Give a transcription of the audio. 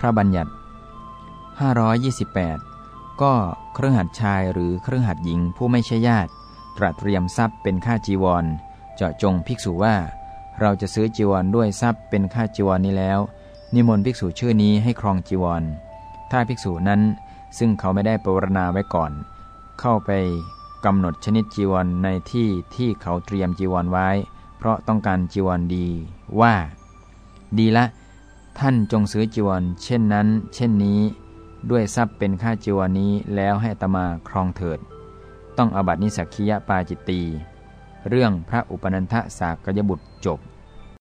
พระบัญญัติ 528 ก็เครื่องหัดชายหรือเครื่องหัดหญิงผู้ไม่ใช่ญาติ ตรัสเตรียมทรัพย์เป็นค่าจีวร เจาะจงภิกษุว่า เราจะซื้อจีวรด้วยทรัพย์เป็นค่าจีวรนี้แล้ว นิมนต์ภิกษุชื่อนี้ให้ครองจีวร ถ้าภิกษุนั้นซึ่งเขาไม่ได้ปรณาไว้ก่อน เข้าไปกำหนดชนิดจีวรในที่ที่เขาเตรียมจีวรไว้ เพราะต้องการจีวรดีว่า ดีละ ท่านจงซื้อจีวร เช่นนั้น เช่นนี้ ด้วยทรัพย์เป็นค่าจีวรนี้แล้วให้ตมาครองเถิด ต้องอบัตินิสักคียปาจิตตี เรื่องพระอุปนันทสากยบุตรจบ